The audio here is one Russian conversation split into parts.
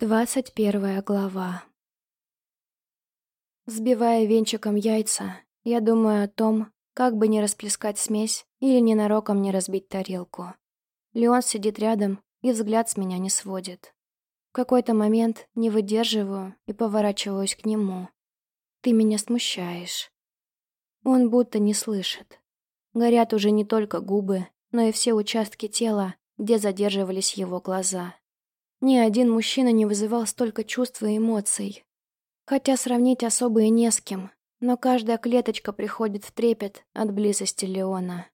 Двадцать первая глава. Взбивая венчиком яйца, я думаю о том, как бы не расплескать смесь или ненароком не разбить тарелку. Леон сидит рядом и взгляд с меня не сводит. В какой-то момент не выдерживаю и поворачиваюсь к нему. «Ты меня смущаешь». Он будто не слышит. Горят уже не только губы, но и все участки тела, где задерживались его глаза. Ни один мужчина не вызывал столько чувств и эмоций. Хотя сравнить особо и не с кем, но каждая клеточка приходит в трепет от близости Леона.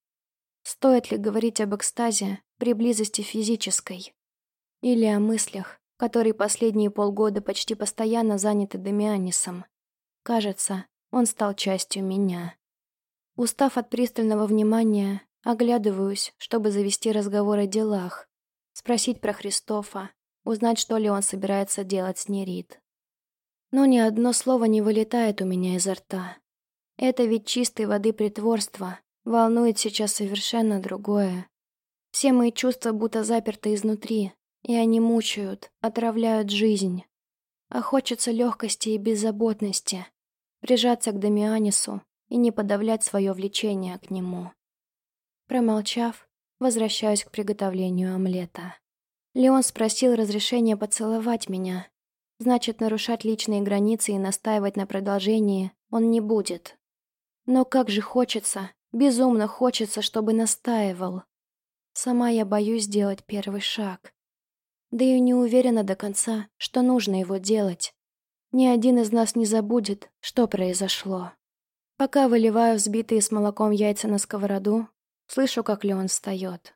Стоит ли говорить об экстазе при близости физической? Или о мыслях, которые последние полгода почти постоянно заняты Демианисом? Кажется, он стал частью меня. Устав от пристального внимания, оглядываюсь, чтобы завести разговор о делах, спросить про Христофа, узнать, что ли он собирается делать с Нерит. Но ни одно слово не вылетает у меня изо рта. Это ведь чистой воды притворство, волнует сейчас совершенно другое. Все мои чувства будто заперты изнутри, и они мучают, отравляют жизнь. А хочется легкости и беззаботности, прижаться к Дамианису и не подавлять свое влечение к нему. Промолчав, возвращаюсь к приготовлению омлета. Леон спросил разрешения поцеловать меня. Значит, нарушать личные границы и настаивать на продолжении он не будет. Но как же хочется, безумно хочется, чтобы настаивал. Сама я боюсь сделать первый шаг. Да и не уверена до конца, что нужно его делать. Ни один из нас не забудет, что произошло. Пока выливаю взбитые с молоком яйца на сковороду, слышу, как Леон встает.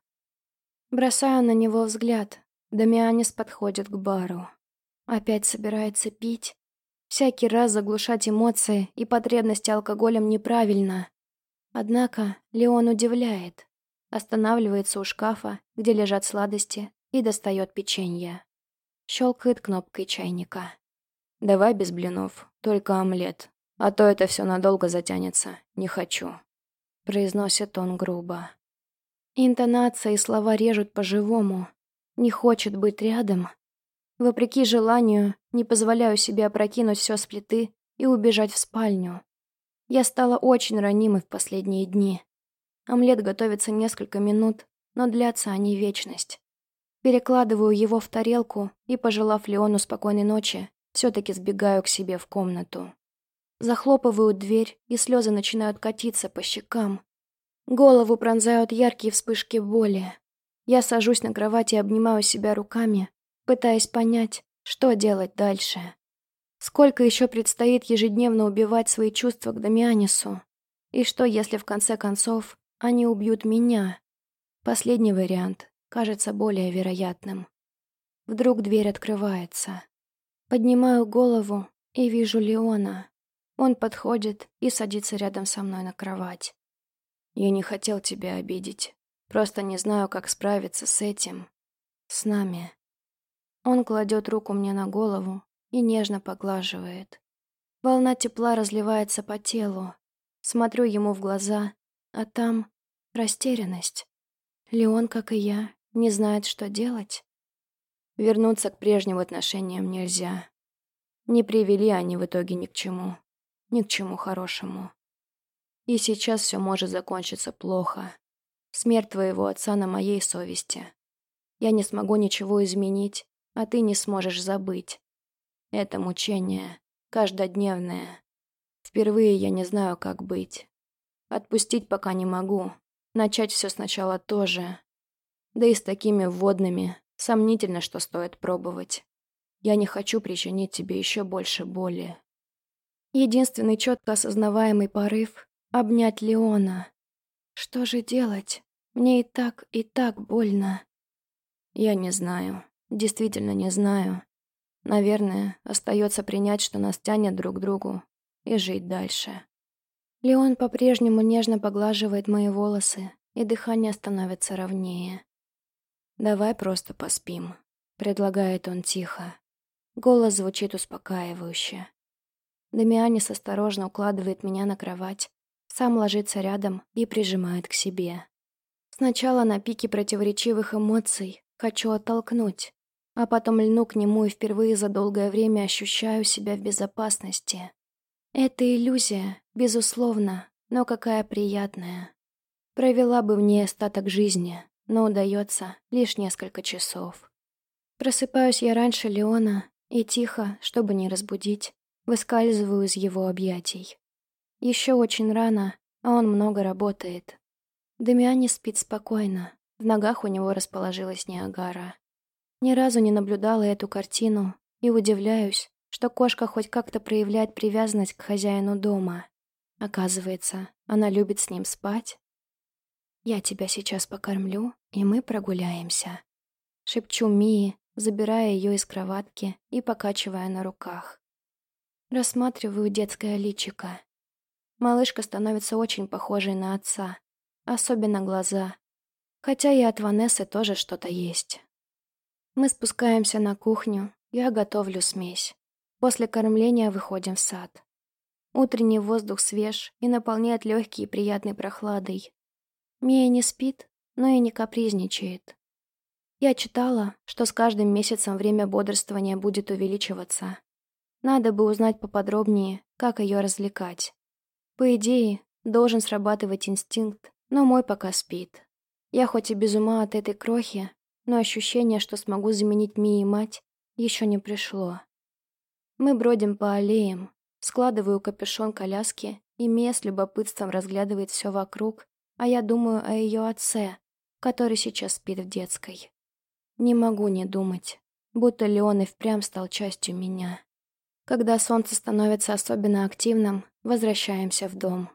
Бросаю на него взгляд, Дамианис подходит к бару. Опять собирается пить. Всякий раз заглушать эмоции и потребности алкоголем неправильно. Однако Леон удивляет. Останавливается у шкафа, где лежат сладости, и достает печенье. Щелкает кнопкой чайника. «Давай без блинов, только омлет. А то это все надолго затянется. Не хочу», — произносит он грубо. Интонация и слова режут по-живому, не хочет быть рядом. Вопреки желанию, не позволяю себе опрокинуть все с плиты и убежать в спальню. Я стала очень ранимой в последние дни. Омлет готовится несколько минут, но длятся они вечность. Перекладываю его в тарелку и, пожелав Леону спокойной ночи, все-таки сбегаю к себе в комнату. Захлопываю дверь, и слезы начинают катиться по щекам. Голову пронзают яркие вспышки боли. Я сажусь на кровати и обнимаю себя руками, пытаясь понять, что делать дальше. Сколько еще предстоит ежедневно убивать свои чувства к Дамианису? И что, если в конце концов они убьют меня? Последний вариант кажется более вероятным. Вдруг дверь открывается. Поднимаю голову и вижу Леона. Он подходит и садится рядом со мной на кровать. «Я не хотел тебя обидеть», Просто не знаю, как справиться с этим. С нами. Он кладет руку мне на голову и нежно поглаживает. Волна тепла разливается по телу. Смотрю ему в глаза, а там растерянность. Леон, как и я, не знает, что делать. Вернуться к прежним отношениям нельзя. Не привели они в итоге ни к чему. Ни к чему хорошему. И сейчас все может закончиться плохо. Смерть твоего отца на моей совести. Я не смогу ничего изменить, а ты не сможешь забыть. Это мучение, каждодневное. Впервые я не знаю, как быть. Отпустить пока не могу. Начать все сначала тоже. Да и с такими вводными сомнительно, что стоит пробовать. Я не хочу причинить тебе еще больше боли. Единственный четко осознаваемый порыв — обнять Леона, что же делать? Мне и так, и так больно. Я не знаю. Действительно не знаю. Наверное, остается принять, что нас тянет друг к другу, и жить дальше. Леон по-прежнему нежно поглаживает мои волосы, и дыхание становится ровнее. «Давай просто поспим», — предлагает он тихо. Голос звучит успокаивающе. Дамианис осторожно укладывает меня на кровать, сам ложится рядом и прижимает к себе. Сначала на пике противоречивых эмоций хочу оттолкнуть, а потом льну к нему и впервые за долгое время ощущаю себя в безопасности. Это иллюзия, безусловно, но какая приятная. Провела бы в ней остаток жизни, но удается лишь несколько часов. Просыпаюсь я раньше Леона и тихо, чтобы не разбудить, выскальзываю из его объятий. Еще очень рано, а он много работает. Дамиан спит спокойно, в ногах у него расположилась Ниагара. Ни разу не наблюдала эту картину и удивляюсь, что кошка хоть как-то проявляет привязанность к хозяину дома. Оказывается, она любит с ним спать. «Я тебя сейчас покормлю, и мы прогуляемся», — шепчу Мии, забирая ее из кроватки и покачивая на руках. Рассматриваю детское личико. Малышка становится очень похожей на отца, особенно глаза. Хотя и от Ванессы тоже что-то есть. Мы спускаемся на кухню, я готовлю смесь. После кормления выходим в сад. Утренний воздух свеж и наполняет легкий и приятной прохладой. Мия не спит, но и не капризничает. Я читала, что с каждым месяцем время бодрствования будет увеличиваться. Надо бы узнать поподробнее, как ее развлекать. По идее, должен срабатывать инстинкт, но мой пока спит. Я хоть и без ума от этой крохи, но ощущение, что смогу заменить Мии мать, еще не пришло. Мы бродим по аллеям, складываю капюшон коляски, и Мия с любопытством разглядывает все вокруг, а я думаю о ее отце, который сейчас спит в детской. Не могу не думать, будто Леон и впрямь стал частью меня. Когда солнце становится особенно активным, возвращаемся в дом.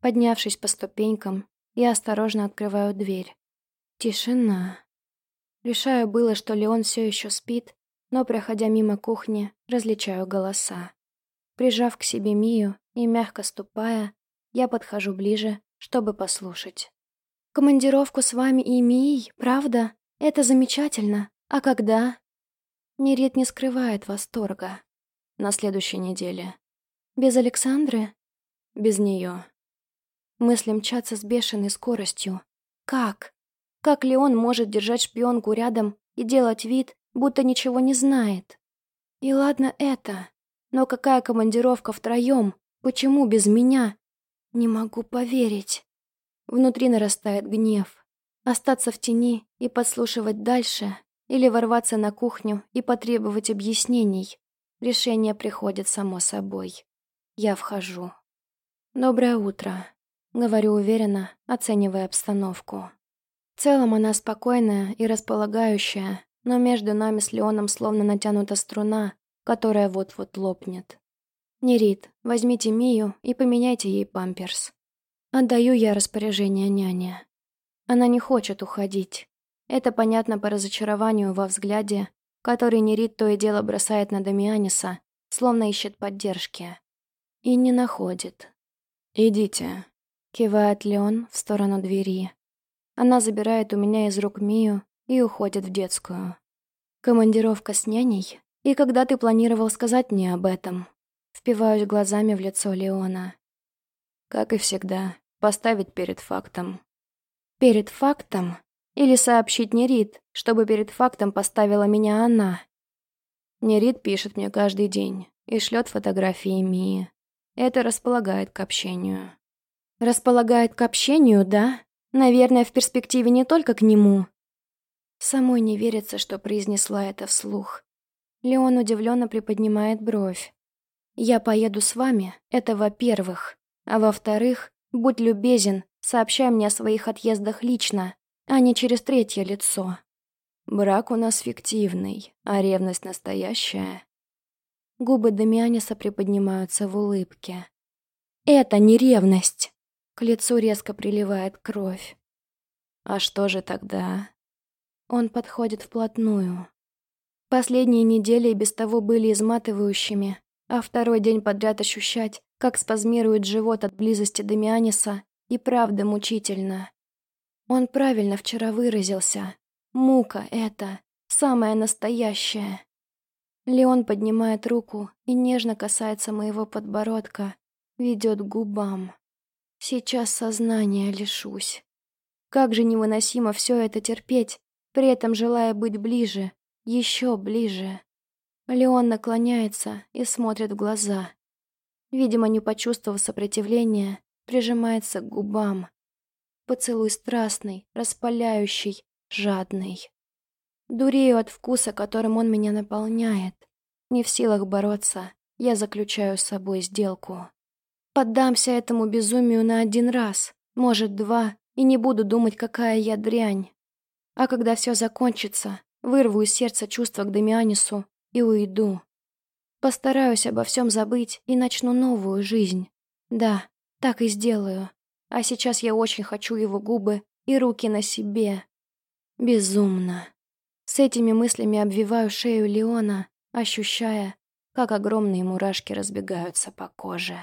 Поднявшись по ступенькам, я осторожно открываю дверь. Тишина. Решаю было, что Леон все еще спит, но, проходя мимо кухни, различаю голоса. Прижав к себе Мию и мягко ступая, я подхожу ближе, чтобы послушать. «Командировку с вами и Мией, правда? Это замечательно. А когда?» Нерит не скрывает восторга. На следующей неделе. «Без Александры?» «Без нее». Мысли мчатся с бешеной скоростью. «Как?» Как ли он может держать шпионку рядом и делать вид, будто ничего не знает? И ладно это, но какая командировка втроем? Почему без меня? Не могу поверить. Внутри нарастает гнев. Остаться в тени и подслушивать дальше или ворваться на кухню и потребовать объяснений. Решение приходит само собой. Я вхожу. «Доброе утро», — говорю уверенно, оценивая обстановку. В целом она спокойная и располагающая, но между нами с Леоном словно натянута струна, которая вот-вот лопнет. «Нерит, возьмите Мию и поменяйте ей памперс». Отдаю я распоряжение няне. Она не хочет уходить. Это понятно по разочарованию во взгляде, который Нерит то и дело бросает на Дамианиса, словно ищет поддержки. И не находит. «Идите», — кивает Леон в сторону двери. Она забирает у меня из рук Мию и уходит в детскую. Командировка с няней? И когда ты планировал сказать мне об этом? Впиваюсь глазами в лицо Леона. Как и всегда, поставить перед фактом. Перед фактом? Или сообщить Нерит, чтобы перед фактом поставила меня она? Нерит пишет мне каждый день и шлет фотографии Мии. Это располагает к общению. Располагает к общению, да? Наверное, в перспективе не только к нему. Самой не верится, что произнесла это вслух. Леон удивленно приподнимает бровь. «Я поеду с вами, это во-первых. А во-вторых, будь любезен, сообщай мне о своих отъездах лично, а не через третье лицо. Брак у нас фиктивный, а ревность настоящая». Губы Дамианиса приподнимаются в улыбке. «Это не ревность!» К лицу резко приливает кровь. А что же тогда? Он подходит вплотную. Последние недели и без того были изматывающими, а второй день подряд ощущать, как спазмирует живот от близости Дамианиса, и правда мучительно. Он правильно вчера выразился. Мука это, самая настоящая. Леон поднимает руку и нежно касается моего подбородка, ведет к губам. Сейчас сознания лишусь. Как же невыносимо все это терпеть, при этом желая быть ближе, Еще ближе. Леон наклоняется и смотрит в глаза. Видимо, не почувствовав сопротивления, прижимается к губам. Поцелуй страстный, распаляющий, жадный. Дурею от вкуса, которым он меня наполняет. Не в силах бороться, я заключаю с собой сделку. Поддамся этому безумию на один раз, может, два, и не буду думать, какая я дрянь. А когда все закончится, вырву из сердца чувства к Дамианису и уйду. Постараюсь обо всем забыть и начну новую жизнь. Да, так и сделаю. А сейчас я очень хочу его губы и руки на себе. Безумно. С этими мыслями обвиваю шею Леона, ощущая, как огромные мурашки разбегаются по коже.